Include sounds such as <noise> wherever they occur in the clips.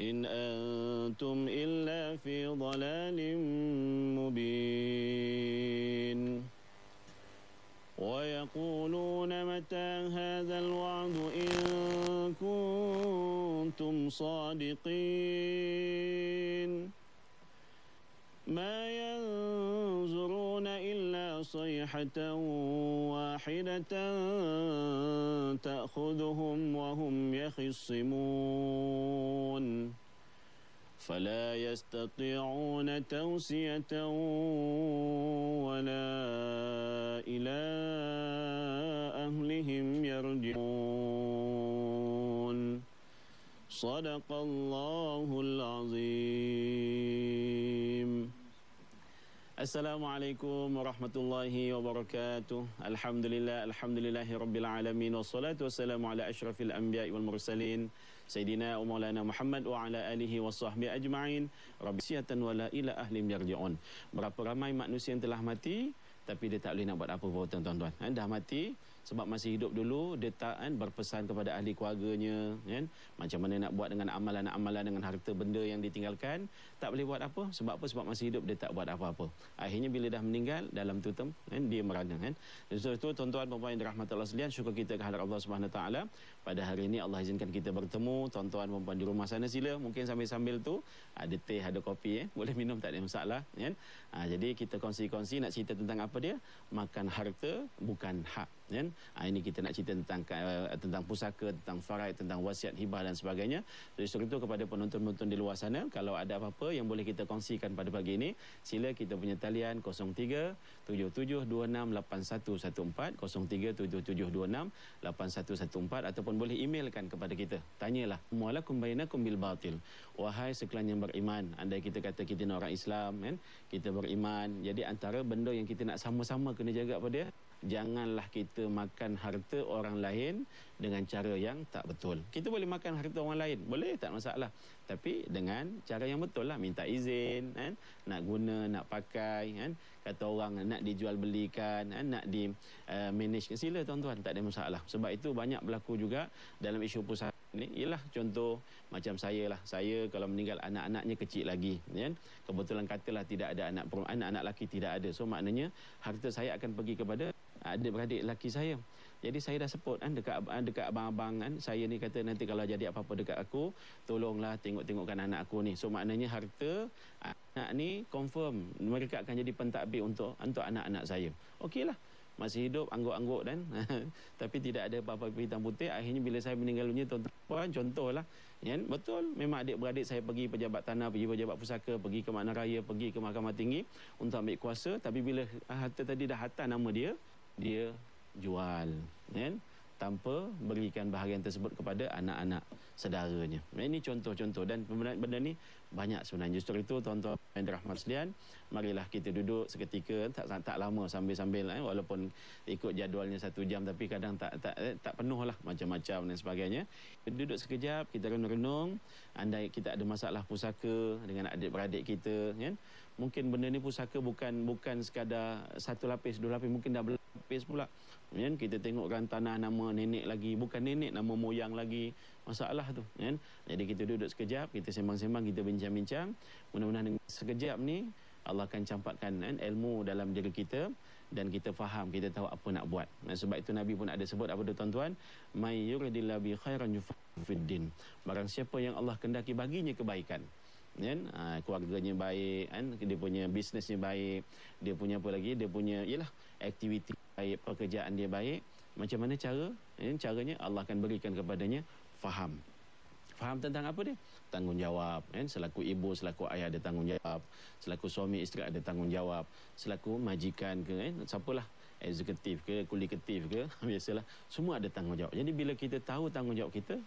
إن أنتم إلا في ضلال مبين. ويقولون متى هذا الوعد إن كنتم صادقين. ما ينظرون صيحة واحدة تأخذهم وهم يخصمون. فلا يستطيعون توسية ولا إلى أهلهم يرجعون. صدق الله العظيم. Assalamualaikum warahmatullahi wabarakatuh. Alhamdulillah, alhamdulillah rabbil alamin wassalatu wassalamu ala asyrafil anbiya'i wal mursalin sayyidina wa maulana Muhammad wa ala alihi washabbi ajma'in. Rabbi siyatan wa la ila ahlim yarji'un. Berapa ramai manusia yang telah mati tapi dia tak boleh nak buat apa-apa tuan-tuan. Dah mati sebab masih hidup dulu dia tak kan berpesan kepada ahli keluarganya kan. Macam mana nak buat dengan amalan-amalan dengan harta benda yang ditinggalkan. Tak boleh buat apa. Sebab apa? Sebab masih hidup dia tak buat apa-apa. Akhirnya bila dah meninggal dalam tutem kan dia merana kan. Sebab itu tuan-tuan dan puan yang dirahmati Allah sekalian syukur kita kehadrat Allah Subhanahu taala. Pada hari ini Allah izinkan kita bertemu. Tuan-tuan dan puan di rumah sana sila. Mungkin sambil-sambil tu ada teh ada kopi eh. Boleh minum tak ada masalah kan. Ha, jadi kita kongsi-kongsi nak cerita tentang apa dia? Makan harta bukan hak kan ha, ini kita nak cerita tentang uh, tentang pusaka tentang faraid tentang wasiat hibah dan sebagainya. Jadi so, itu kepada penonton-penonton di luar sana. Kalau ada apa-apa yang boleh kita kongsikan pada pagi ini sila kita punya talian 0377268114 0377268114 ataupun boleh emailkan kepada kita. Tanyalah mualakum bainakum bil batil? Wahai sekalian yang beriman andai kita kata kita ni orang Islam kan kita beriman jadi antara benda yang kita nak sama-sama kena jaga pada janganlah kita makan harta orang lain dengan cara yang tak betul. Kita boleh makan harta orang lain, boleh tak masalah. Tapi dengan cara yang betul lah, minta izin, kan? nak guna, nak pakai, kan? kata orang nak dijual belikan, kan? nak di uh, manage, sila tuan-tuan, tak ada masalah. Sebab itu banyak berlaku juga dalam isu pusat ini. Ialah contoh macam saya lah, saya kalau meninggal anak-anaknya kecil lagi, kan? kebetulan katalah tidak ada anak anak-anak lelaki tidak ada. So maknanya harta saya akan pergi kepada adik-beradik lelaki saya. Jadi saya dah sebut kan dekat dekat abang-abang kan saya ni kata nanti kalau jadi apa-apa dekat aku tolonglah tengok-tengokkan anak aku ni. So maknanya harta anak ni confirm mereka akan jadi pentadbir untuk untuk anak-anak saya. Okeylah. Masih hidup angguk-angguk dan <laughs> tapi tidak ada apa-apa hitam putih akhirnya bila saya meninggal dunia tuan-tuan contohlah ya betul memang adik-beradik saya pergi pejabat tanah pergi pejabat pusaka pergi ke makna raya pergi ke mahkamah tinggi untuk ambil kuasa tapi bila harta tadi dah hantar nama dia dia jual kan tanpa berikan bahagian tersebut kepada anak-anak saudaranya. Ini contoh-contoh dan benda ni banyak sebenarnya. Justru itu tuan-tuan yang dirahmat sekalian, marilah kita duduk seketika tak tak lama sambil-sambil eh, walaupun ikut jadualnya satu jam tapi kadang tak tak eh, tak penuh lah macam-macam dan sebagainya. Kita duduk sekejap, kita renung-renung, andai kita ada masalah pusaka dengan adik-beradik kita kan. Mungkin benda ni pusaka bukan bukan sekadar satu lapis, dua lapis, mungkin dah berlapis pula. Kan kita tengokkan tanah nama nenek lagi bukan nenek nama moyang lagi. Masalah tu kan jadi kita duduk sekejap kita sembang-sembang kita bincang-bincang. Mudah-mudahan sekejap ni Allah akan campakkan kan, ilmu dalam diri kita dan kita faham kita tahu apa nak buat. Dan sebab itu Nabi pun ada sebut apa tu tuan-tuan? May yuridillahu bi khairan yufiddin barang siapa yang Allah kendaki baginya kebaikan kan? Ha, keluarganya baik kan? Dia punya bisnesnya baik dia punya apa lagi dia punya yalah aktiviti baik pekerjaan dia baik. Macam mana cara? Kan caranya Allah akan berikan kepadanya faham. Faham tentang apa dia? Tanggungjawab kan? Selaku ibu selaku ayah ada tanggungjawab. Selaku suami isteri ada tanggungjawab. Selaku majikan ke kan? Siapalah? Eksekutif ke kulikatif ke? <laughs> Biasalah. Semua ada tanggungjawab. Jadi bila kita tahu tanggungjawab kita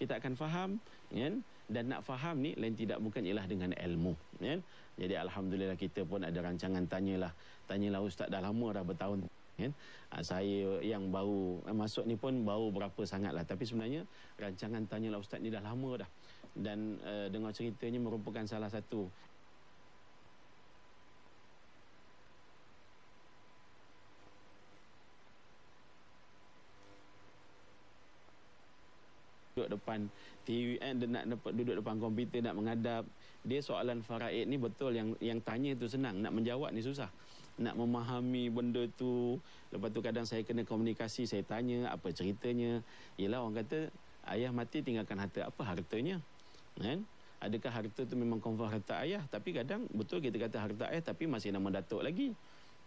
kita akan faham kan dan nak faham ni lain tidak bukan ialah dengan ilmu kan jadi alhamdulillah kita pun ada rancangan tanyalah. Tanyalah ustaz dah lama dah bertahun kan ha, saya yang baru eh, masuk ni pun baru berapa sangatlah. Tapi sebenarnya rancangan tanyalah ustaz ni dah lama dah. Dan uh, dengar ceritanya merupakan salah satu duduk depan TV eh, nak duduk depan komputer nak menghadap. Dia soalan faraid ni betul yang yang tanya tu senang. Nak menjawab ni susah. Nak memahami benda tu. Lepas tu kadang saya kena komunikasi saya tanya apa ceritanya. Ialah orang kata ayah mati tinggalkan harta apa hartanya? Kan? Adakah harta tu memang confirm harta ayah? Tapi kadang betul kita kata harta ayah tapi masih nama datuk lagi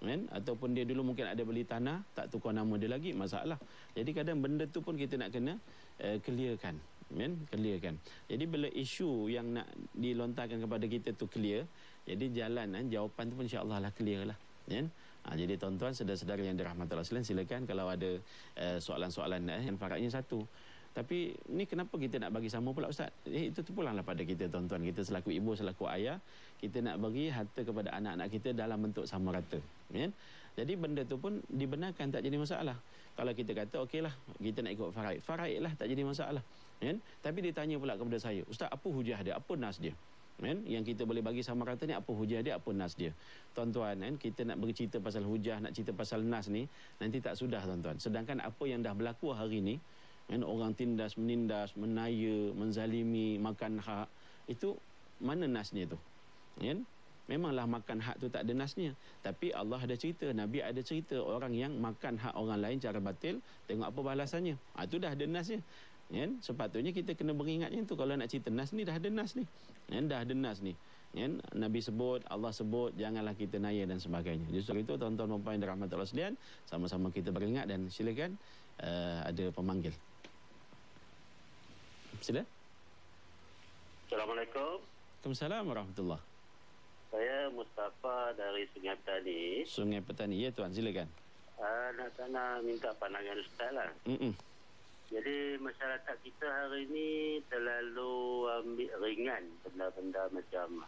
kan? Ataupun dia dulu mungkin ada beli tanah tak tukar nama dia lagi masalah. Jadi kadang benda tu pun kita nak kena uh, clearkan kan? Clearkan. Jadi bila isu yang nak dilontarkan kepada kita tu clear jadi jalan kan jawapan tu pun insyaallah lah clear lah kan? Ha, jadi tuan-tuan saudara-saudara yang dirahmati Allah silakan kalau ada uh, soalan-soalan eh, yang faradnya satu. Tapi ni kenapa kita nak bagi sama pula ustaz? Eh, itu tu pulanglah pada kita tuan-tuan. Kita selaku ibu selaku ayah kita nak bagi harta kepada anak-anak kita dalam bentuk sama rata kan jadi benda tu pun dibenarkan tak jadi masalah. Kalau kita kata okeylah kita nak ikut faraid. Faraid lah tak jadi masalah kan tapi ditanya pula kepada saya ustaz apa hujah dia? Apa nas dia? Kan yang kita boleh bagi sama rata ni apa hujah dia apa nas dia? Tuan-tuan kan kita nak bercerita pasal hujah nak cerita pasal nas ni nanti tak sudah tuan-tuan. Sedangkan apa yang dah berlaku hari ni kan orang tindas menindas menaya menzalimi makan hak itu mana nasnya tu? Kan memanglah makan hak tu tak ada nasnya. Tapi Allah ada cerita nabi ada cerita orang yang makan hak orang lain cara batil tengok apa balasannya. Ha, itu dah ada nasnya. Kan sepatutnya kita kena beringatnya tu. Kalau nak cerita nas ni dah ada nas ni. Kan dah ada nas ni. Kan nabi sebut Allah sebut janganlah kita naya dan sebagainya. Justru itu tuan-tuan dan puan yang dirahmati Allah sekalian sama-sama kita beringat dan silakan uh, ada pemanggil. Sila. Assalamualaikum. Waalaikumsalam warahmatullahi saya Mustafa dari Sungai Petani. Sungai Petani, ya tuan, silakan. Uh, nak tanya minta pandangan Ustaz lah. Mm-mm. Jadi masyarakat kita hari ini terlalu ambil ringan benda-benda macam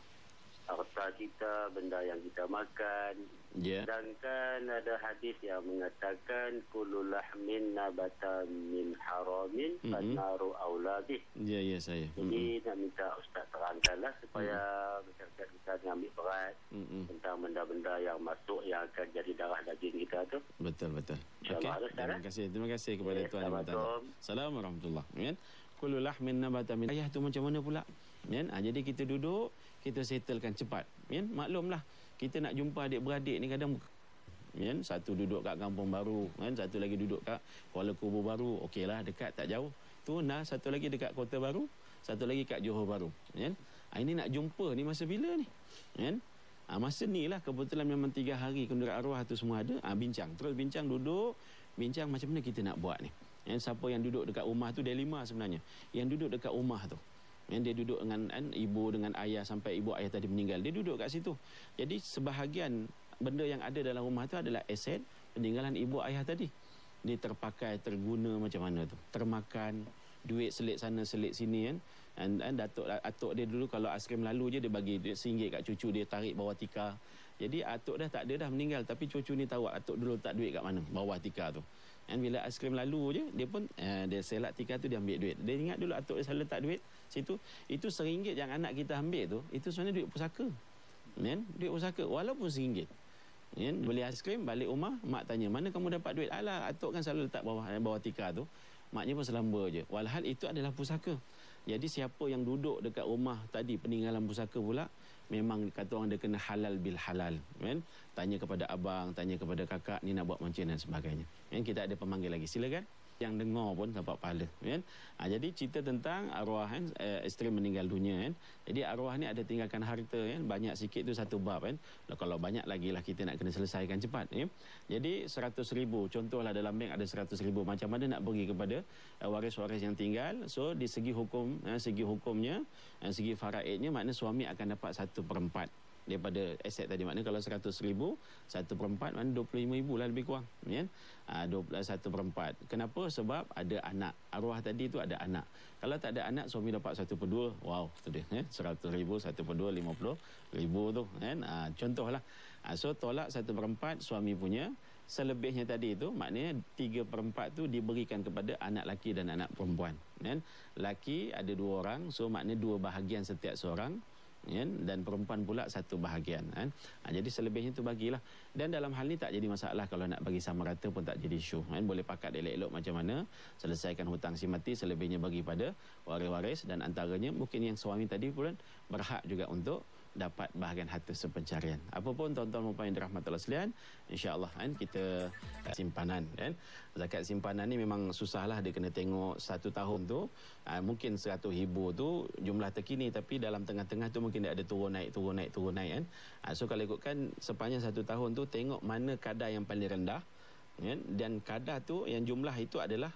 harta kita, benda yang kita makan. Yeah. Sedangkan ada hadis yang mengatakan kullu lahmin nabata min haramin mm-hmm. fanaru auladih. Ya, yeah, ya yeah, saya. Jadi mm-hmm. nak minta ustaz terangkanlah supaya mm-hmm. masyarakat kita ambil berat mm-hmm. tentang benda-benda yang masuk yang akan jadi darah daging kita tu. Betul, betul. Okey. Terima kasih. Terima kasih kepada yeah, tuan yang bertanya. Assalamualaikum warahmatullahi wabarakatuh. Kullu lahmin nabata min ayah tu macam mana pula? Kan? Ha, jadi kita duduk kita settlekan cepat. Kan maklumlah. Kita nak jumpa adik-beradik ni kadang kan satu duduk kat kampung baru. Kan satu lagi duduk kat Kuala Kubur baru. Okeylah dekat tak jauh. Tu nah satu lagi dekat Kota Baru. Satu lagi kat Johor Baru. Kan ha, ini nak jumpa ni masa bila ni? Kan ha, masa ni lah kebetulan memang tiga hari kendera arwah tu semua ada. Ha, bincang. Terus bincang duduk. Bincang macam mana kita nak buat ni? Kan siapa yang duduk dekat rumah tu delima sebenarnya. Yang duduk dekat rumah tu dia duduk dengan kan, ibu dengan ayah sampai ibu ayah tadi meninggal. Dia duduk kat situ. Jadi sebahagian benda yang ada dalam rumah tu adalah aset peninggalan ibu ayah tadi. Dia terpakai terguna macam mana tu. Termakan duit selit sana selit sini kan. Dan, dan datuk atuk dia dulu kalau aiskrim lalu je dia bagi duit singgit kat cucu dia tarik bawah tika jadi atuk dah tak ada dah meninggal tapi cucu ni tahu atuk dulu tak duit kat mana? Bawah tika tu dan bila aiskrim lalu je dia pun uh, dia selat tika tu dia ambil duit. Dia ingat dulu atuk dia selalu tak duit situ. Itu seringgit yang anak kita ambil tu itu sebenarnya duit pusaka. Kan duit pusaka walaupun seringgit. Kan beli aiskrim balik rumah mak tanya mana kamu dapat duit? Alah atuk kan selalu letak bawah bawah tika tu. Maknya pun selamba je. Walhal itu adalah pusaka. Jadi siapa yang duduk dekat rumah tadi peninggalan pusaka pula memang kata orang dia kena halal bil halal. Kan tanya kepada abang tanya kepada kakak ni nak buat macam dan sebagainya kan kita ada pemanggil lagi. Silakan. Yang dengar pun dapat pahala kan? Ha, jadi cerita tentang arwah kan? Eh, isteri meninggal dunia kan? Jadi arwah ni ada tinggalkan harta kan? Banyak sikit tu satu bab kan? Kalau banyak lagi lah kita nak kena selesaikan cepat ya. Jadi 100 ribu contohlah dalam bank ada 100 ribu. Macam mana nak bagi kepada uh, waris-waris yang tinggal? So di segi hukum uh, segi hukumnya uh, segi faraidnya makna suami akan dapat satu perempat daripada aset tadi. Maknanya kalau 100 ribu satu perempat maknanya 25 ribu lah lebih kurang kan? Ha, 21 perempat. Kenapa? Sebab ada anak. Arwah tadi tu ada anak. Kalau tak ada anak suami dapat satu per dua. Wow tu dia eh? 100 ribu satu per dua 50 ribu tu kan? Ha, contohlah. Ha, so tolak satu perempat suami punya. Selebihnya tadi itu maknanya tiga perempat tu diberikan kepada anak laki dan anak perempuan kan? Laki ada dua orang so maknanya dua bahagian setiap seorang kan dan perempuan pula satu bahagian kan? Ha, jadi selebihnya tu bagilah. Dan dalam hal ni tak jadi masalah kalau nak bagi sama rata pun tak jadi isu kan? Boleh pakat elok-elok macam mana selesaikan hutang si mati selebihnya bagi pada waris-waris dan antaranya mungkin yang suami tadi pun berhak juga untuk dapat bahagian harta sepencarian. Apapun tuan-tuan dan yang dirahmati Allah sekalian, insya-Allah kan kita uh, simpanan kan. Zakat simpanan ni memang susahlah dia kena tengok satu tahun tu uh, mungkin 100 ribu tu jumlah terkini tapi dalam tengah-tengah tu mungkin dia ada turun naik turun naik turun naik kan. Uh, so kalau ikutkan sepanjang satu tahun tu tengok mana kadar yang paling rendah kan dan kadar tu yang jumlah itu adalah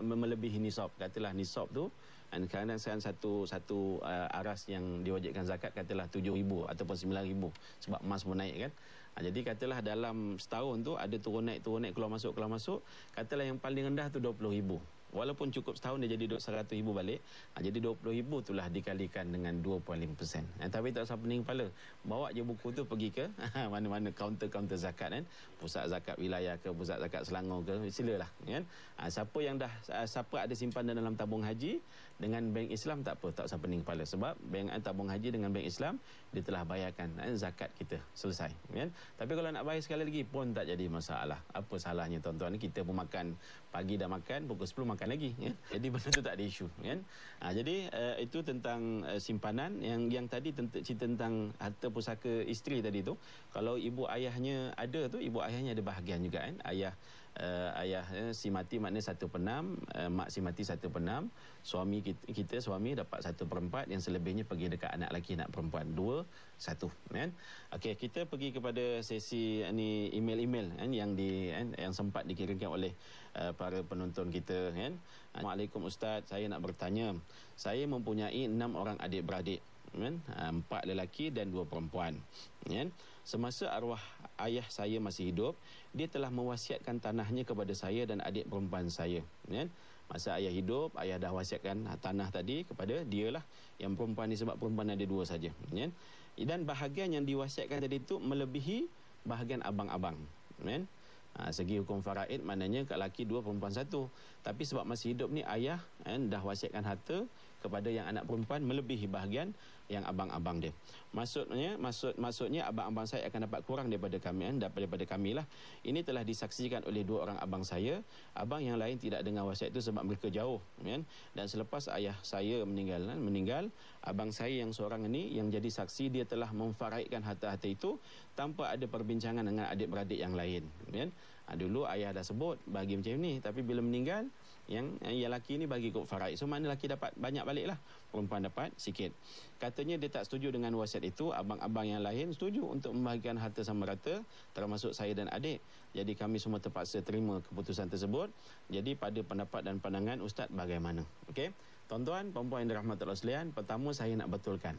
melebihi nisab katalah nisab tu dan kadang satu satu uh, aras yang diwajibkan zakat katalah 7000 ataupun 9000 sebab emas pun naik kan? Ha, jadi katalah dalam setahun tu ada turun naik turun naik keluar masuk keluar masuk katalah yang paling rendah tu 20000 Walaupun cukup setahun dia jadi 100 ribu balik ha, Jadi 20 ribu itulah dikalikan dengan 2.5% ha, Tapi tak usah pening kepala Bawa je buku tu pergi ke <laughs> Mana-mana kaunter-kaunter zakat kan? Pusat zakat wilayah ke Pusat zakat Selangor ke Silalah kan? ha, Siapa yang dah Siapa ada simpanan dalam tabung haji Dengan bank Islam tak apa Tak usah pening kepala Sebab bank tabung haji dengan bank Islam Dia telah bayarkan kan? Zakat kita Selesai kan? Tapi kalau nak bayar sekali lagi Pun tak jadi masalah Apa salahnya tuan-tuan Kita pun makan Pagi dah makan Pukul 10 makan makan lagi ya. Jadi benda tu tak ada isu kan. Ha, jadi uh, itu tentang uh, simpanan yang yang tadi tent- cerita tentang harta pusaka isteri tadi tu. Kalau ibu ayahnya ada tu ibu ayahnya ada bahagian juga kan. Ayah uh, ayah uh, si mati maknanya satu penam uh, mak si mati satu penam. Suami kita, kita suami dapat satu perempat yang selebihnya pergi dekat anak lelaki anak perempuan dua satu kan? Okey kita pergi kepada sesi ni email-email kan yang di kan, yang sempat dikirimkan oleh uh, para penonton kita kan? Assalamualaikum ustaz. Saya nak bertanya saya mempunyai enam orang adik-beradik kan? Empat lelaki dan dua perempuan kan semasa arwah ayah saya masih hidup dia telah mewasiatkan tanahnya kepada saya dan adik perempuan saya kan masa ayah hidup ayah dah wasiatkan tanah tadi kepada dia lah yang perempuan ni sebab perempuan ada dua saja kan dan bahagian yang diwasiatkan tadi itu melebihi bahagian abang-abang kan Ha, segi hukum faraid maknanya kat laki dua perempuan satu. Tapi sebab masih hidup ni ayah kan, dah wasiatkan harta kepada yang anak perempuan melebihi bahagian yang abang-abang dia. Maksudnya maksud maksudnya abang-abang saya akan dapat kurang daripada kami kan daripada kami lah. Ini telah disaksikan oleh dua orang abang saya. Abang yang lain tidak dengar wasiat itu sebab mereka jauh kan. Dan selepas ayah saya meninggal kan, meninggal, abang saya yang seorang ini yang jadi saksi dia telah memfaraidkan harta-harta itu tanpa ada perbincangan dengan adik-beradik yang lain kan. Ha, dulu ayah dah sebut bagi macam ni tapi bila meninggal yang yang lelaki ni bagi kod faraid. So mana lelaki dapat banyak balik lah. Perempuan dapat sikit. Katanya dia tak setuju dengan wasiat itu. Abang-abang yang lain setuju untuk membagikan harta sama rata. Termasuk saya dan adik. Jadi kami semua terpaksa terima keputusan tersebut. Jadi pada pendapat dan pandangan Ustaz bagaimana? Okey. Tuan-tuan, perempuan yang dirahmati Allah sekalian. Pertama saya nak betulkan.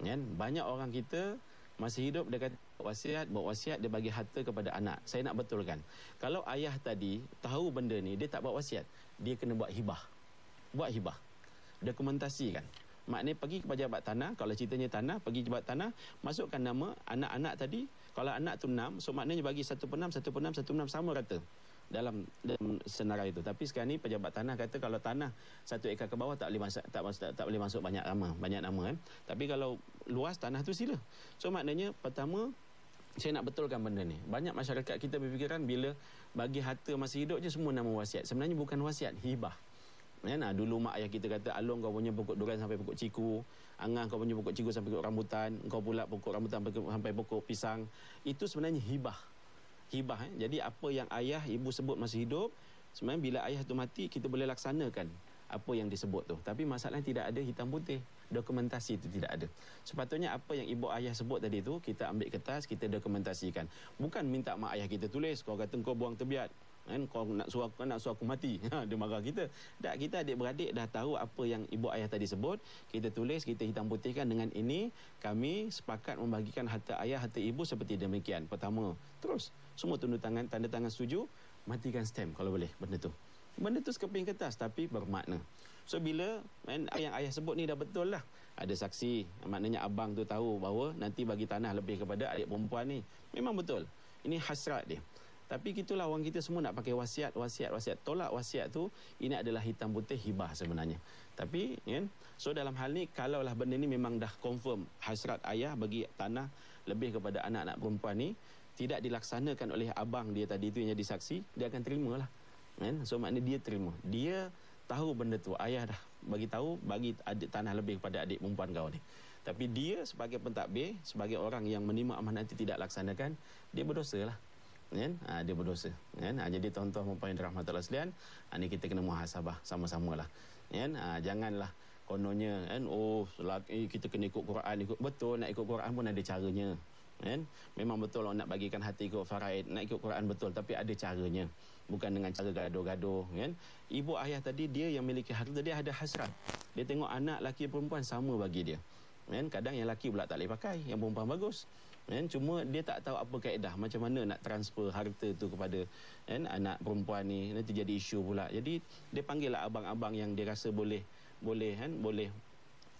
Kan? Banyak orang kita masih hidup dia kata wasiat buat wasiat dia bagi harta kepada anak. Saya nak betulkan kalau ayah tadi tahu benda ni dia tak buat wasiat dia kena buat hibah. Buat hibah. Dokumentasikan. Maknanya pergi ke pejabat tanah kalau ceritanya tanah pergi pejabat tanah masukkan nama anak-anak tadi. Kalau anak tu enam so maknanya bagi satu penam satu penam satu penam sama rata dalam, dalam senarai itu. Tapi sekarang ni pejabat tanah kata kalau tanah satu ekar ke bawah tak boleh masuk tak, tak, tak boleh masuk banyak nama, banyak nama kan. Tapi kalau luas tanah tu sila. So maknanya pertama saya nak betulkan benda ni. Banyak masyarakat kita berfikiran bila bagi harta masih hidup je semua nama wasiat. Sebenarnya bukan wasiat, hibah. Ya, nah, dulu mak ayah kita kata alung kau punya pokok durian sampai pokok ciku, angah kau punya pokok ciku sampai pokok rambutan, kau pula pokok rambutan sampai pokok pisang. Itu sebenarnya hibah hibah eh. jadi apa yang ayah ibu sebut masih hidup sebenarnya bila ayah tu mati kita boleh laksanakan apa yang disebut tu. Tapi masalahnya tidak ada hitam putih. Dokumentasi itu tidak ada. Sepatutnya apa yang ibu ayah sebut tadi tu kita ambil kertas kita dokumentasikan. Bukan minta mak ayah kita tulis kau kata kau buang terbiat. Kan kau nak suruh aku nak suruh aku mati. <laughs> Ha, dia marah kita. Tak kita adik-beradik dah tahu apa yang ibu ayah tadi sebut. Kita tulis kita hitam putihkan. Dengan ini kami sepakat membagikan harta ayah harta ibu seperti demikian. Pertama terus semua tanda tangan tanda tangan setuju matikan stamp kalau boleh benda tu benda tu sekeping kertas tapi bermakna so bila yang ayah sebut ni dah betul lah ada saksi maknanya abang tu tahu bahawa nanti bagi tanah lebih kepada adik perempuan ni memang betul ini hasrat dia tapi gitulah orang kita semua nak pakai wasiat, wasiat, wasiat. Tolak wasiat tu, ini adalah hitam putih hibah sebenarnya. Tapi, kan? So, dalam hal ni, kalaulah benda ni memang dah confirm hasrat ayah bagi tanah lebih kepada anak-anak perempuan ni, tidak dilaksanakan oleh abang dia tadi tu yang jadi saksi, dia akan terima lah. Kan? So, maknanya dia terima. Dia tahu benda tu. Ayah dah bagi tahu, bagi adik tanah lebih kepada adik perempuan kau ni. Tapi dia sebagai pentadbir, sebagai orang yang menimah amanah nanti tidak laksanakan, dia berdosa lah kan ha, dia berdosa kan ha, jadi tuan-tuan dan puan rahmat Allah sekalian ha, ni kita kena muhasabah sama-samalah kan ha, janganlah kononnya kan oh laki, kita kena ikut Quran ikut betul nak ikut Quran pun ada caranya kan? Memang betul orang nak bagikan hati ikut faraid nak ikut Quran betul. Tapi ada caranya. Bukan dengan cara gaduh-gaduh kan? Ibu ayah tadi dia yang memiliki harta dia ada hasrat. Dia tengok anak laki perempuan sama bagi dia. Kan? Kadang yang laki pula tak boleh pakai yang perempuan bagus. Kan? Cuma dia tak tahu apa kaedah macam mana nak transfer harta tu kepada kan anak perempuan ni. Nanti jadi isu pula. Jadi dia panggil lah abang-abang yang dia rasa boleh boleh kan? Boleh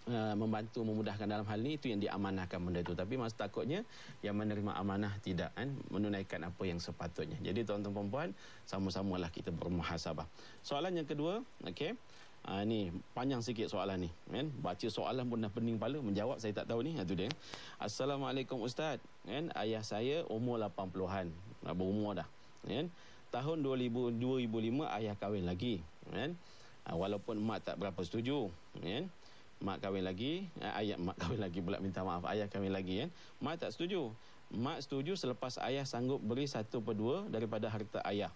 Uh, membantu memudahkan dalam hal ni itu yang diamanahkan benda tu. Tapi masa takutnya yang menerima amanah tidak kan? Menunaikan apa yang sepatutnya. Jadi tuan-tuan puan sama-samalah kita bermuhasabah. Soalan yang kedua okey. Ha, ni panjang sikit soalan ni kan? Baca soalan pun dah pening kepala menjawab saya tak tahu ni. Itu ha, dia. Assalamualaikum ustaz. Kan? Ayah saya umur 80-an dah berumur dah kan? Tahun 2000 2005 ayah kahwin lagi kan? Ha, walaupun mak tak berapa setuju kan mak kahwin lagi ha, ayah mak <laughs> kahwin lagi pula minta maaf ayah kahwin lagi kan mak tak setuju? Mak setuju selepas ayah sanggup beri satu per dua daripada harta ayah.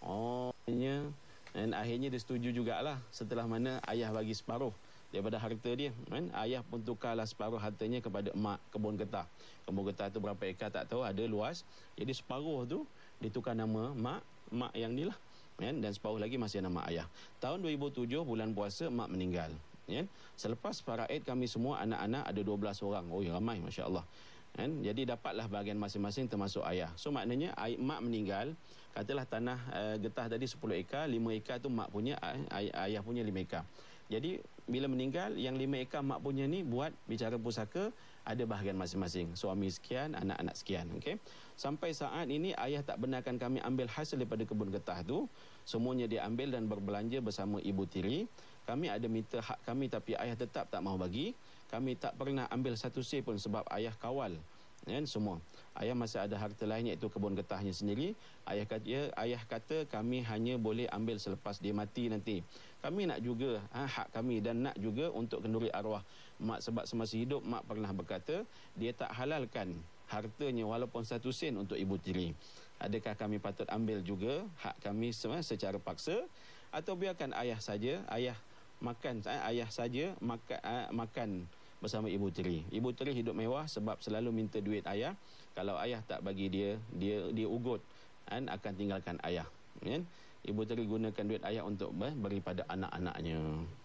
Oh nya dan akhirnya dia setuju jugalah setelah mana ayah bagi separuh daripada harta dia kan? Ayah pun tukarlah separuh hartanya kepada emak kebun getah. Kebun getah tu berapa ekar tak tahu ada luas. Jadi separuh tu ditukar nama mak mak yang ni lah kan? Dan separuh lagi masih nama ayah. Tahun 2007 bulan puasa mak meninggal kan selepas faraid kami semua anak-anak ada 12 orang. Oh ramai masya-Allah. Kan? Jadi dapatlah bahagian masing-masing termasuk ayah. So maknanya mak meninggal katalah tanah uh, getah tadi 10 ekar 5 ekar tu mak punya ay- ayah punya 5 ekar. Jadi bila meninggal yang 5 ekar mak punya ni buat bicara pusaka ada bahagian masing-masing. Suami sekian anak-anak sekian okey? Sampai saat ini ayah tak benarkan kami ambil hasil daripada kebun getah tu. Semuanya dia ambil dan berbelanja bersama ibu tiri kami ada minta hak kami tapi ayah tetap tak mau bagi. Kami tak pernah ambil satu sen pun sebab ayah kawal kan semua. Ayah masih ada harta lain iaitu kebun getahnya sendiri. Ayah kata ayah kata kami hanya boleh ambil selepas dia mati nanti. Kami nak juga ha, hak kami dan nak juga untuk kenduri arwah. Mak sebab semasa hidup mak pernah berkata dia tak halalkan hartanya walaupun satu sen untuk ibu tiri. Adakah kami patut ambil juga hak kami secara paksa? Atau biarkan ayah saja. Ayah makan ayah saja makan uh, makan bersama ibu tiri. Ibu tiri hidup mewah sebab selalu minta duit ayah. Kalau ayah tak bagi dia, dia dia ugut kan akan tinggalkan ayah. Kan? Ibu tiri gunakan duit ayah untuk beri pada anak-anaknya.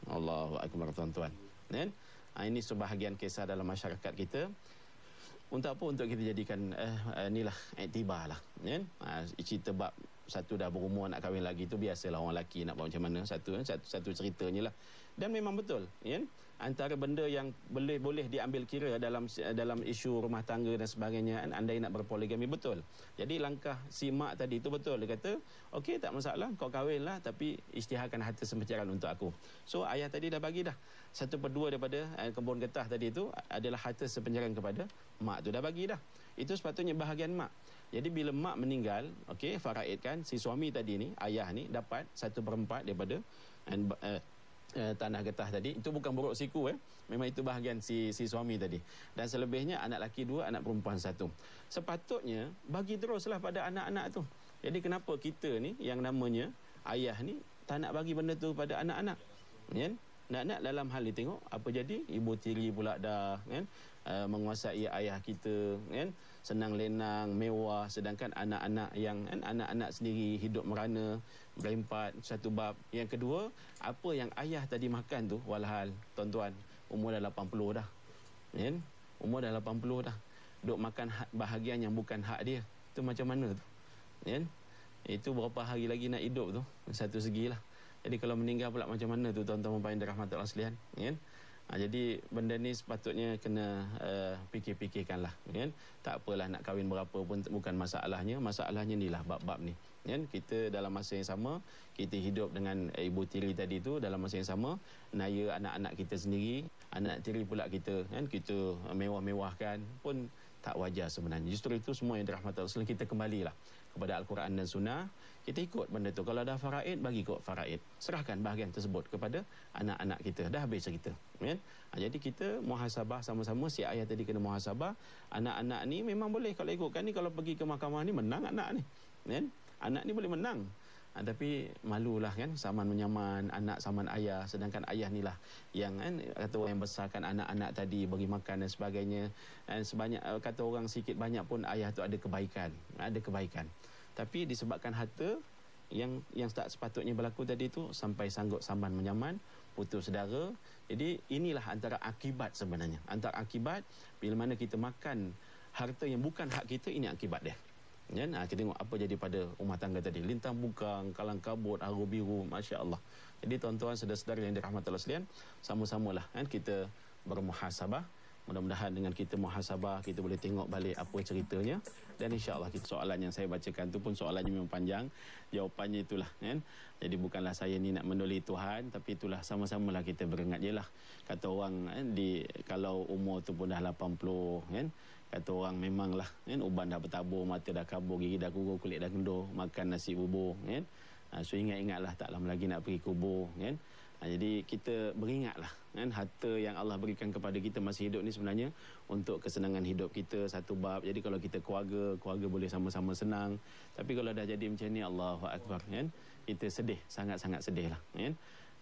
Allahu akbar tuan-tuan. Kan? Ha, ini sebahagian kisah dalam masyarakat kita. Untuk apa? Untuk kita jadikan eh, eh inilah iktibar lah. Kan? Ha, cerita bab satu dah berumur nak kahwin lagi tu biasalah orang lelaki nak buat macam mana. Satu satu, satu ceritanya lah. Dan memang betul ya. Antara benda yang boleh boleh diambil kira dalam dalam isu rumah tangga dan sebagainya kan andai nak berpoligami betul. Jadi langkah si mak tadi itu betul. Dia kata okey tak masalah kau kahwinlah tapi isytiharkan harta semecaran untuk aku. So ayah tadi dah bagi dah. Satu per dua daripada eh, kebun getah tadi itu adalah harta sepencaran kepada mak tu dah bagi dah. Itu sepatutnya bahagian mak jadi bila mak meninggal okey faraid kan si suami tadi ni ayah ni dapat satu perempat daripada and, uh, tanah getah tadi. Itu bukan buruk siku eh. Memang itu bahagian si si suami tadi. Dan selebihnya anak laki dua anak perempuan satu. Sepatutnya bagi teruslah pada anak-anak tu. Jadi kenapa kita ni yang namanya ayah ni tak nak bagi benda tu pada anak-anak? Kan nak-nak dalam hal ni tengok apa jadi. Ibu tiri pula dah kan uh, menguasai ayah kita kan. Senang lenang mewah. Sedangkan anak-anak yang kan anak-anak sendiri hidup merana berempat satu bab. Yang kedua apa yang ayah tadi makan tu walhal tuan-tuan umur dah 80 dah kan. Umur dah 80 dah. Duk makan bahagian yang bukan hak dia. Tu macam mana tu kan. Itu berapa hari lagi nak hidup tu? Satu segi lah jadi kalau meninggal pula macam mana tu tuan-tuan dan dirahmati Allah sekalian kan? Ha, jadi benda ni sepatutnya kena uh, fikir-fikirkanlah kan? Tak apalah nak kahwin berapa pun bukan masalahnya. Masalahnya ni lah bab-bab ni kan? Kita dalam masa yang sama kita hidup dengan ibu tiri tadi tu dalam masa yang sama naya anak-anak kita sendiri anak tiri pula kita kan? Kita mewah-mewahkan pun tak wajar sebenarnya. Justru itu semua yang dirahmati Allah kita kembalilah kepada Al-Quran dan Sunnah kita ikut benda tu. Kalau ada faraid bagi ikut faraid. Serahkan bahagian tersebut kepada anak-anak kita. Dah habis cerita. Kan? Ha, jadi kita muhasabah sama-sama. Si ayah tadi kena muhasabah. Anak-anak ni memang boleh kalau ikutkan ni. Kalau pergi ke mahkamah ni menang anak ni. Kan? Anak ni boleh menang. Ha, tapi malulah kan? Saman menyaman anak saman ayah. Sedangkan ayah ni lah yang kan kata orang yang besarkan anak-anak tadi bagi makan dan sebagainya. Dan sebanyak kata orang sikit banyak pun ayah tu ada kebaikan. Ada kebaikan tapi disebabkan harta yang yang tak sepatutnya berlaku tadi tu sampai sanggup samban menyaman putus saudara. Jadi inilah antara akibat sebenarnya. Antara akibat bila mana kita makan harta yang bukan hak kita ini akibat dia. Ya nah, kita tengok apa jadi pada rumah tangga tadi. Lintang bukang kalang kabut haru biru masya-Allah. Jadi tuan-tuan saudara-saudara yang dirahmati Allah sekalian sama-samalah kan kita bermuhasabah Mudah-mudahan dengan kita muhasabah kita boleh tengok balik apa ceritanya dan insya-Allah kita soalan yang saya bacakan tu pun soalannya memang panjang. Jawapannya itulah kan. Jadi bukanlah saya ni nak menoleh Tuhan tapi itulah sama-samalah kita beringat jelah. Kata orang kan di kalau umur tu pun dah 80 kan. Kata orang memanglah kan uban dah bertabur, mata dah kabur, gigi dah gugur, kulit dah kendur, makan nasi bubur kan. Ha, so ingat-ingatlah tak lama lagi nak pergi kubur kan. Ha, jadi kita beringatlah kan harta yang Allah berikan kepada kita masih hidup ni sebenarnya untuk kesenangan hidup kita satu bab. Jadi kalau kita keluarga, keluarga boleh sama-sama senang. Tapi kalau dah jadi macam ni Allahu akbar kan. Kita sedih, sangat-sangat sedihlah kan.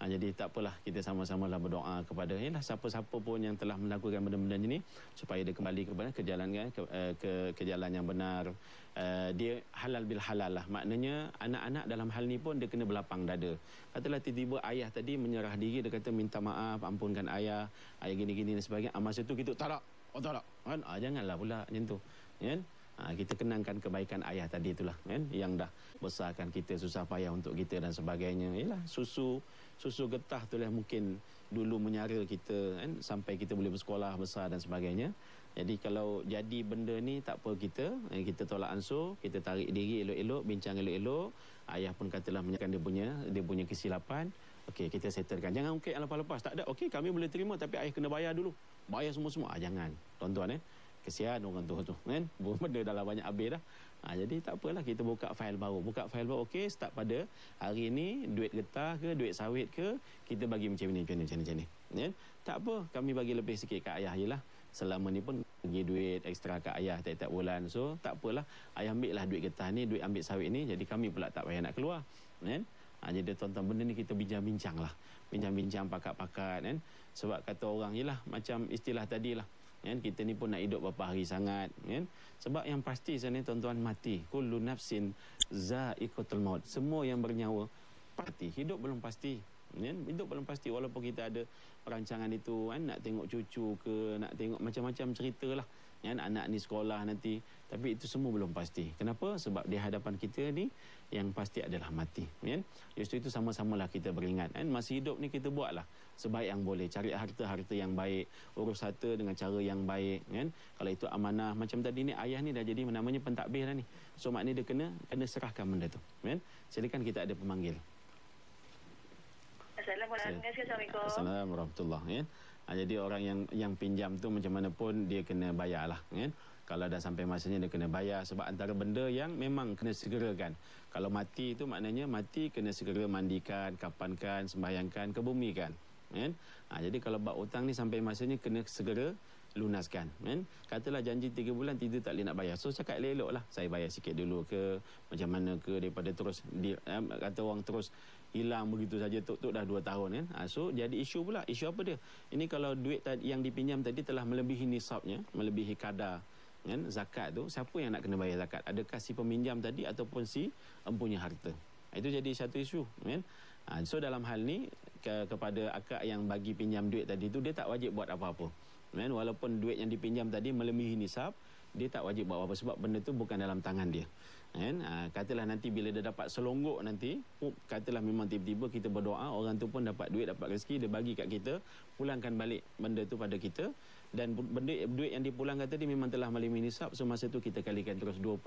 Ha, jadi tak apalah kita sama-sama lah berdoa kepada ya siapa-siapa pun yang telah melakukan benda-benda ini supaya dia kembali kepada ke jalan kan ke, eh, ke, ke jalan yang benar. Uh, dia halal bil halal lah. Maknanya anak-anak dalam hal ni pun dia kena berlapang dada. Katalah tiba-tiba ayah tadi menyerah diri dia kata minta maaf, ampunkan ayah, ayah gini-gini dan sebagainya. Ah, masa tu kita tak. Oh tak tak. Kan? Ah, janganlah pula macam tu. Kan? Ha, kita kenangkan kebaikan ayah tadi itulah kan yang dah besarkan kita susah payah untuk kita dan sebagainya ialah susu susu getah tu lah mungkin dulu menyara kita kan sampai kita boleh bersekolah besar dan sebagainya. Jadi kalau jadi benda ni tak apa kita eh, kita tolak ansur kita tarik diri elok-elok bincang elok-elok. Ayah pun katalah menyatakan dia punya dia punya kesilapan. Okey kita settlekan. Jangan okey lepas-lepas. Tak ada. Okey kami boleh terima tapi ayah kena bayar dulu. Bayar semua-semua. Ah, jangan. Tuan-tuan eh kesian orang tu tu kan? <laughs> Benda dalam banyak habis dah. Ha, jadi tak apalah kita buka fail baru. Buka fail baru okey start pada hari ini duit getah ke duit sawit ke kita bagi macam ni macam ni macam ni, macam ni. Ya? tak apa kami bagi lebih sikit kat ayah jelah selama ni pun bagi duit ekstra kat ayah tiap-tiap bulan. So tak apalah. Ayah ambil lah duit getah ni duit ambil sawit ni jadi kami pula tak payah nak keluar. Kan ha, jadi tuan-tuan benda ni kita bincang-bincang lah. Bincang-bincang pakat-pakat kan sebab kata orang jelah macam istilah tadi lah kan? Kita ni pun nak hidup berapa hari sangat kan? Sebab yang pasti sana tuan-tuan mati. Kullu nafsin zaiqatul maut. Semua yang bernyawa pasti. Hidup belum pasti kan? Hidup belum pasti walaupun kita ada perancangan itu kan? Nak tengok cucu ke nak tengok macam-macam ceritalah kan? Anak ni sekolah nanti. Tapi itu semua belum pasti. Kenapa? Sebab di hadapan kita ni yang pasti adalah mati kan justru itu sama-samalah kita beringat kan. Masih hidup ni kita buatlah sebaik yang boleh. Cari harta-harta yang baik urus harta dengan cara yang baik kan. Kalau itu amanah macam tadi ni ayah ni dah jadi namanya pentadbir dah ni. So maknanya dia kena kena serahkan benda tu kan. Silakan kita ada pemanggil. Assalamualaikum. Assalamualaikum. Warahmatullahi wabarakatuh. Ha, jadi orang yang yang pinjam tu macam mana pun dia kena bayar lah kan. Kalau dah sampai masanya dia kena bayar sebab antara benda yang memang kena segerakan. Kalau mati itu maknanya mati kena segera mandikan, kapankan, sembayangkan, kebumikan. Kan? Ha, jadi kalau bab hutang ni sampai masanya kena segera lunaskan. Kan? Katalah janji 3 bulan tidur tak boleh nak bayar. So cakap elok lah. Saya bayar sikit dulu ke macam mana ke daripada terus di, eh, kata orang terus hilang begitu saja tuk tuk dah 2 tahun kan? Ha, so jadi isu pula. Isu apa dia? Ini kalau duit tadi, yang dipinjam tadi telah melebihi nisabnya melebihi kadar kan zakat tu siapa yang nak kena bayar zakat? Adakah si peminjam tadi ataupun si empunya harta? Itu jadi satu isu kan? Ha, so dalam hal ni ke, kepada akak yang bagi pinjam duit tadi tu dia tak wajib buat apa-apa kan? Walaupun duit yang dipinjam tadi melebihi nisab dia tak wajib buat apa-apa sebab benda tu bukan dalam tangan dia kan? Ha, katalah nanti bila dia dapat selonggok nanti up, katalah memang tiba-tiba kita berdoa orang tu pun dapat duit dapat rezeki dia bagi kat kita pulangkan balik benda tu pada kita dan benda duit yang dipulangkan tadi memang telah melebihi nisab so masa tu kita kalikan terus 2.5%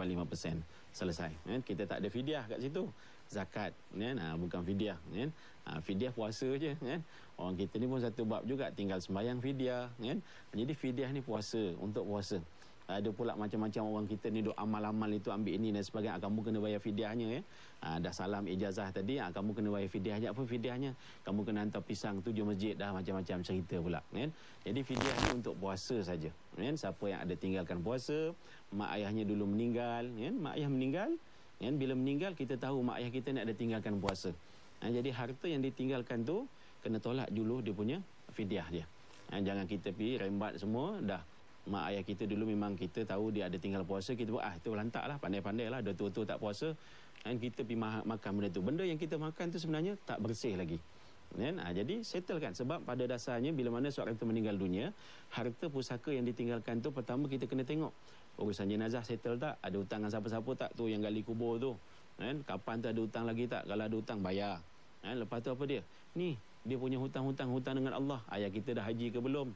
selesai kan? Kita tak ada fidyah kat situ. Zakat kan? Ha, bukan fidyah kan? Ha, fidyah puasa je kan? Orang kita ni pun satu bab juga tinggal sembahyang fidyah kan? Jadi fidyah ni puasa untuk puasa ada pula macam-macam orang kita ni duk amal-amal itu ambil ini dan sebagainya. Ah, kamu kena bayar fidyahnya ya. Ha, dah salam ijazah tadi ha, kamu kena bayar fidyahnya apa fidyahnya? Kamu kena hantar pisang tujuh masjid dah macam-macam cerita pula kan. Jadi fidyah ni untuk puasa saja kan. Siapa yang ada tinggalkan puasa mak ayahnya dulu meninggal kan. Mak ayah meninggal kan. Bila meninggal kita tahu mak ayah kita ni ada tinggalkan puasa. Ha, jadi harta yang ditinggalkan tu kena tolak dulu dia punya fidyah dia. Ha, jangan kita pergi rembat semua dah mak ayah kita dulu memang kita tahu dia ada tinggal puasa kita buat ah itu lantak lah pandai-pandai lah dah tua-tua tak puasa. Dan kita pergi ma- makan benda tu. Benda yang kita makan tu sebenarnya tak bersih lagi. Kan ha, jadi settle kan? Sebab pada dasarnya bila mana seorang itu meninggal dunia harta pusaka yang ditinggalkan tu pertama kita kena tengok urusan jenazah settle tak? Ada hutang dengan siapa-siapa tak? Tu yang gali kubur tu. Kan kapan tu ada hutang lagi tak? Kalau ada hutang bayar. Kan lepas tu apa dia? Ni dia punya hutang-hutang hutang dengan Allah. Ayah kita dah haji ke belum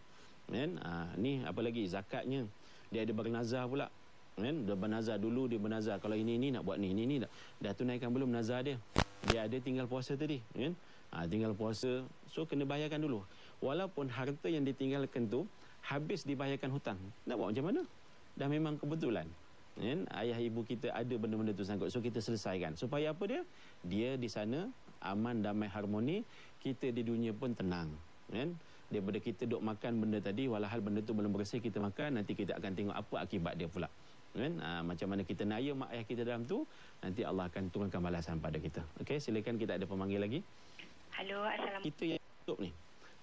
kan? Ha, ni apa lagi? Zakatnya. Dia ada bernazar pula. Kan? Dia bernazar dulu dia bernazar. Kalau ini ini nak buat ni ini ni dah, dah tunaikan belum nazar dia? Dia ada tinggal puasa tadi kan? Ha, tinggal puasa. So kena bayarkan dulu. Walaupun harta yang ditinggalkan tu habis dibayarkan hutang. Nak buat macam mana? Dah memang kebetulan kan? Ayah ibu kita ada benda-benda tu sangkut. So kita selesaikan. Supaya apa dia? Dia di sana aman damai harmoni. Kita di dunia pun tenang kan daripada kita duk makan benda tadi walahal benda tu belum bersih kita makan nanti kita akan tengok apa akibat dia pula. Kan? Ha, macam mana kita naya mak ayah kita dalam tu nanti Allah akan turunkan balasan pada kita. Okey silakan kita ada pemanggil lagi. Halo assalamualaikum. Kita yang hidup ni.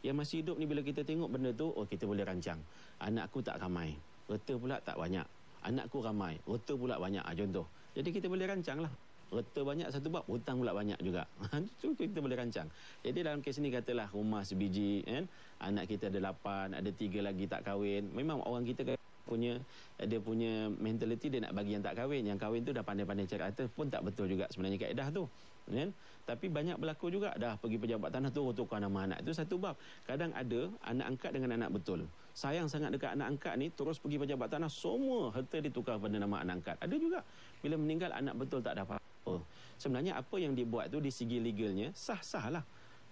Yang masih hidup ni bila kita tengok benda tu oh kita boleh rancang. Anak aku tak ramai. Reta pula tak banyak. Anakku ramai. Reta pula banyak. Ha, contoh. Jadi kita boleh rancang lah Reta banyak satu bab, hutang pula banyak juga. <laughs> Itu kita boleh rancang. Jadi dalam kes ni katalah rumah sebiji, kan? anak kita ada lapan, ada tiga lagi tak kahwin. Memang orang kita punya dia punya mentaliti dia nak bagi yang tak kahwin. Yang kahwin tu dah pandai-pandai cari harta pun tak betul juga sebenarnya kaedah tu. Kan? Tapi banyak berlaku juga dah pergi pejabat tanah tu tukar nama anak. Itu satu bab. Kadang ada anak angkat dengan anak betul. Sayang sangat dekat anak angkat ni terus pergi pejabat tanah semua harta ditukar pada nama anak angkat. Ada juga bila meninggal anak betul tak dapat apa. Sebenarnya apa yang dibuat tu di segi legalnya sah-sah lah.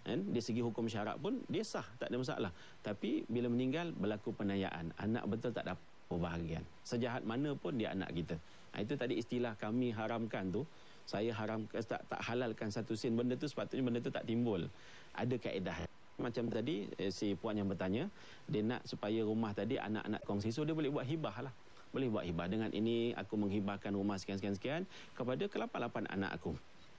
Kan? Di segi hukum syarak pun dia sah, tak ada masalah. Tapi bila meninggal berlaku penayaan, anak betul tak dapat bahagian. Sejahat mana pun dia anak kita. Ha, itu tadi istilah kami haramkan tu. Saya haram tak, tak halalkan satu sen benda tu sepatutnya benda tu tak timbul. Ada kaedah. Macam tadi eh, si puan yang bertanya, dia nak supaya rumah tadi anak-anak kongsi. So dia boleh buat hibah lah boleh buat hibah. Dengan ini aku menghibahkan rumah sekian-sekian-sekian kepada ke-88 anak aku.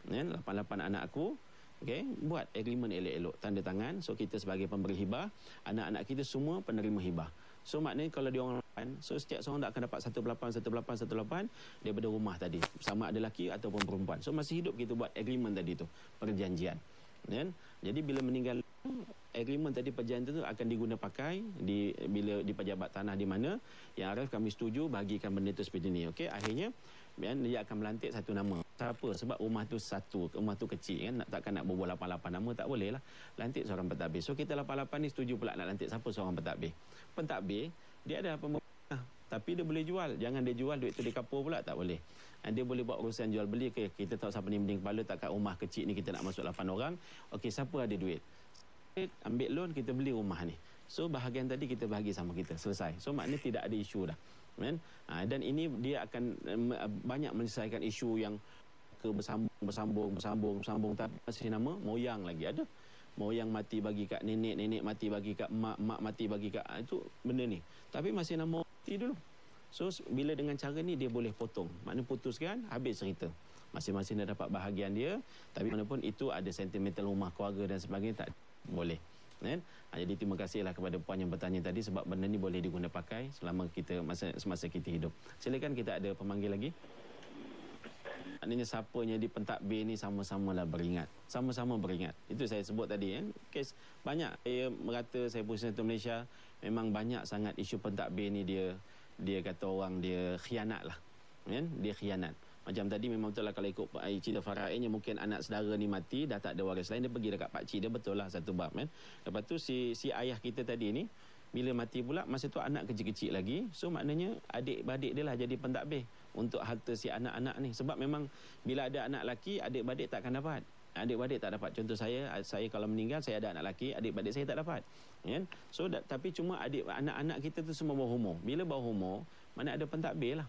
Kan 88 anak aku okey buat agreement elok-elok tanda tangan. So kita sebagai pemberi hibah anak-anak kita semua penerima hibah. So maknanya kalau dia orang so setiap seorang tak akan dapat 18 18 18 daripada rumah tadi. Sama ada lelaki ataupun perempuan. So masih hidup kita buat agreement tadi tu perjanjian. Kan jadi bila meninggal agreement tadi perjanjian itu akan diguna pakai di bila di pejabat tanah di mana. Yang Arif kami setuju bagikan benda itu seperti ini okey? Akhirnya kan dia akan melantik satu nama. Siapa? Sebab rumah tu satu rumah tu kecil kan? Nak takkan nak berbual 88 nama tak boleh lah. Lantik seorang pentadbir. So kita 88 ni setuju pula nak lantik siapa seorang pentadbir? Pentadbir dia ada pemerintah tapi dia boleh jual. Jangan dia jual duit tu dia kapur pula tak boleh. Dan dia boleh buat urusan jual beli okay, kita tahu siapa ni mending kepala tak kat rumah kecil ni kita nak masuk 8 orang. Okey siapa ada duit ambil loan kita beli rumah ni. So bahagian tadi kita bahagi sama kita. Selesai. So maknanya tidak ada isu dah. Kan? Ha, dan ini dia akan um, banyak menyelesaikan isu yang ke bersambung bersambung bersambung bersambung. Tapi masih nama moyang lagi ada. Moyang mati bagi kat nenek nenek mati bagi kat mak mak mati bagi kat ha, itu benda ni. Tapi masih nama mati dulu. So bila dengan cara ni dia boleh potong. Maknanya putuskan habis cerita. Masing-masing dah dapat bahagian dia, tapi mana pun itu ada sentimental rumah keluarga dan sebagainya tak boleh. Kan? Ha, jadi terima kasihlah kepada puan yang bertanya tadi sebab benda ni boleh diguna pakai selama kita masa semasa kita hidup. Silakan kita ada pemanggil lagi. Maknanya siapanya di pentadbir ni sama-sama lah beringat. Sama-sama beringat. Itu saya sebut tadi kan. Kes banyak saya merata saya pusing di Malaysia memang banyak sangat isu pentadbir ni dia dia kata orang dia khianat lah. Kan? Dia khianat. Macam tadi memang betul lah kalau ikut cerita faraidnya mungkin anak saudara ni mati dah tak ada waris lain dia pergi dekat pak cik dia betul lah satu bab kan. Lepas tu si si ayah kita tadi ni bila mati pula masa tu anak kecil-kecil lagi so maknanya adik-beradik dia lah jadi pentadbir untuk harta si anak-anak ni. Sebab memang bila ada anak lelaki adik-beradik tak akan dapat. Adik-beradik tak dapat. Contoh saya saya kalau meninggal saya ada anak lelaki adik-beradik saya tak dapat kan? So da, tapi cuma adik anak-anak kita tu semua bawah umur bila bawah umur mana ada pentadbir lah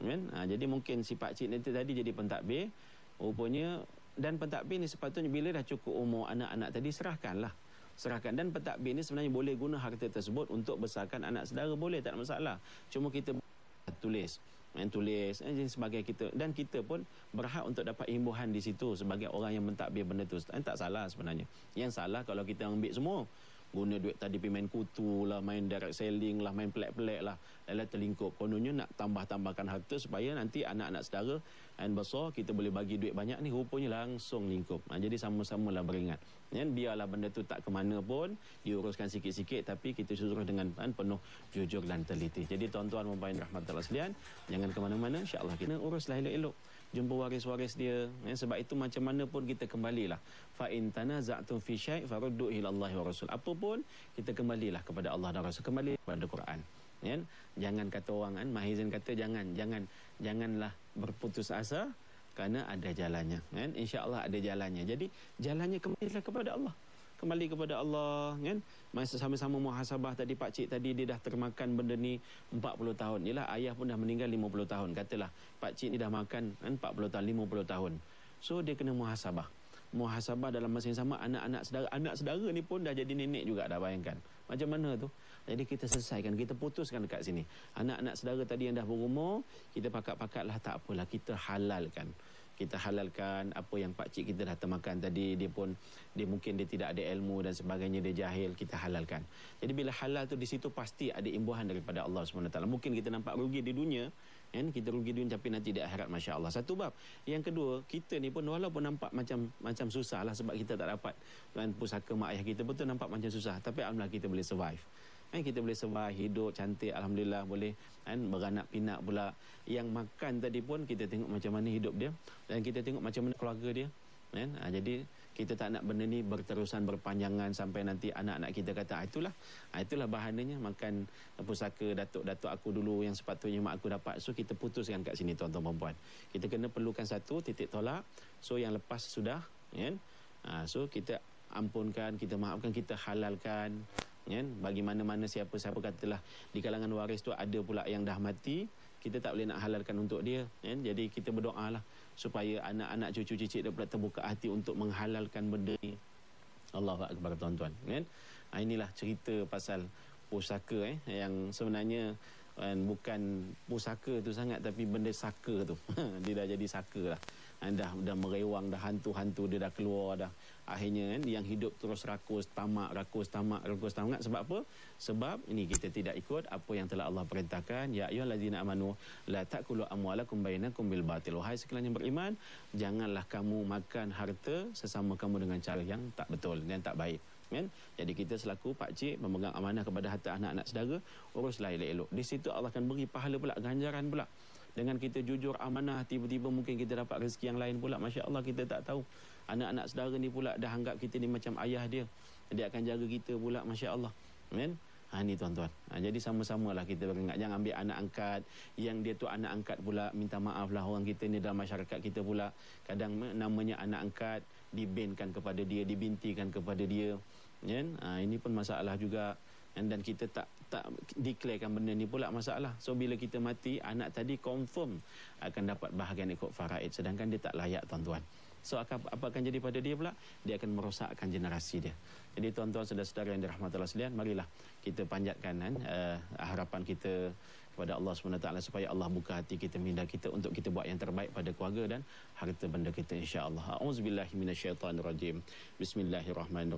kan? Ha, jadi mungkin si pak cik nanti tadi jadi pentadbir rupanya dan pentadbir ni sepatutnya bila dah cukup umur anak-anak tadi serahkanlah. Serahkan. Dan pentadbir ni sebenarnya boleh guna harta tersebut untuk besarkan anak saudara. Boleh tak ada masalah. Cuma kita tulis. Yang tulis dan sebagai kita. Dan kita pun berhak untuk dapat imbuhan di situ sebagai orang yang mentadbir benda tu. Tak salah sebenarnya. Yang salah kalau kita ambil semua guna duit tadi pergi main kutu lah, main direct selling lah, main pelik-pelik lah. Lalu terlingkup. Kononnya nak tambah-tambahkan harta supaya nanti anak-anak saudara dan besar kita boleh bagi duit banyak ni rupanya langsung lingkup. Ha, jadi sama-sama lah beringat. Ya, biarlah benda tu tak ke mana pun, diuruskan sikit-sikit tapi kita suruh dengan kan, penuh jujur dan teliti. Jadi tuan-tuan mempunyai rahmatullah sekalian, jangan ke mana-mana, insya-Allah kita uruslah elok-elok jumpa waris-waris dia. Ya, sebab itu macam mana pun kita kembalilah. Fa in tanaza'tum fi syai' faruddu ila Allah wa rasul. Apapun kita kembalilah kepada Allah dan Rasul. Kembali kepada Quran. Ya jangan kata orang kan Mahizin kata jangan. Jangan janganlah berputus asa kerana ada jalannya. Kan insyaallah ada jalannya. Jadi jalannya kembalilah kepada Allah kembali kepada Allah kan? Masa sama-sama muhasabah tadi pak cik tadi dia dah termakan benda ni 40 tahun. Yalah ayah pun dah meninggal 50 tahun katalah. Pak cik ni dah makan kan 40 tahun 50 tahun. So dia kena muhasabah. Muhasabah dalam masa yang sama anak-anak saudara anak saudara ni pun dah jadi nenek juga dah bayangkan. Macam mana tu? Jadi kita selesaikan kita putuskan dekat sini. Anak-anak saudara tadi yang dah berumur kita pakat-pakatlah tak apalah kita halalkan kita halalkan apa yang pak cik kita dah termakan tadi. Dia pun dia mungkin dia tidak ada ilmu dan sebagainya dia jahil kita halalkan. Jadi bila halal tu di situ pasti ada imbuhan daripada Allah SWT mungkin kita nampak rugi di dunia kan kita rugi di dunia tapi nanti di akhirat masya-Allah. Satu bab. Yang kedua kita ni pun walaupun nampak macam macam susah lah sebab kita tak dapat. Kan pusaka mak ayah kita betul nampak macam susah tapi alhamdulillah kita boleh survive kan kita boleh survive hidup cantik alhamdulillah boleh kan? Beranak pinak pula. Yang makan tadi pun kita tengok macam mana hidup dia. Dan kita tengok macam mana keluarga dia kan? Ha, jadi kita tak nak benda ni berterusan berpanjangan sampai nanti anak-anak kita kata ah, itulah. Ha, itulah bahannya makan pusaka datuk-datuk aku dulu yang sepatutnya mak aku dapat. So kita putuskan kat sini tuan-tuan puan kita kena perlukan satu titik tolak. So yang lepas sudah kan? Ha, so kita ampunkan kita maafkan kita halalkan kan bagi mana-mana siapa-siapa katalah di kalangan waris tu ada pula yang dah mati kita tak boleh nak halalkan untuk dia. Kan jadi kita berdoa lah supaya anak-anak cucu cicit dia pula terbuka hati untuk menghalalkan benda ni. Allahu akbar tuan-tuan. Kan ha, inilah cerita pasal pusaka eh yang sebenarnya kan, bukan pusaka tu sangat tapi benda saka tu. <laughs> Dia dah jadi saka lah. Dah dah merewang dah hantu-hantu dia dah keluar dah akhirnya kan yang hidup terus rakus tamak rakus tamak rakus tamak. Sebab apa? Sebab ini kita tidak ikut apa yang telah Allah perintahkan. Ya ayyuhallazina amanu la taqulu amwalakum bainakum bil batil. Wahai sekalian yang beriman janganlah kamu makan harta sesama kamu dengan cara yang tak betul dan tak baik. Kan jadi kita selaku pak cik memegang amanah kepada harta anak-anak saudara uruslah elok-elok. Di situ Allah akan beri pahala pula ganjaran pula. Dengan kita jujur amanah tiba-tiba mungkin kita dapat rezeki yang lain pula. masya-Allah kita tak tahu anak-anak saudara ni pula dah anggap kita ni macam ayah dia. Dia akan jaga kita pula masya-Allah kan ha ni tuan-tuan. Ha, jadi sama-sama lah kita beringat. Jangan ambil anak angkat. Yang dia tu anak angkat pula minta maaf lah orang kita ni dalam masyarakat kita pula. Kadang namanya anak angkat dibenkan kepada dia dibintikan kepada dia. Kan ha, ini pun masalah juga. Dan kita tak tak declarekan benda ni pula masalah. So bila kita mati anak tadi confirm akan dapat bahagian ikut faraid. Sedangkan dia tak layak tuan-tuan So apa, apa akan jadi pada dia pula? Dia akan merosakkan generasi dia. Jadi tuan-tuan saudara-saudara yang dirahmati Allah sekalian, marilah kita panjatkan kan uh, harapan kita kepada Allah SWT supaya Allah buka hati kita minda kita untuk kita buat yang terbaik pada keluarga dan harta benda kita insya-Allah. Auzubillahi minasyaitonirrajim. Bismillahirrahmanirrahim.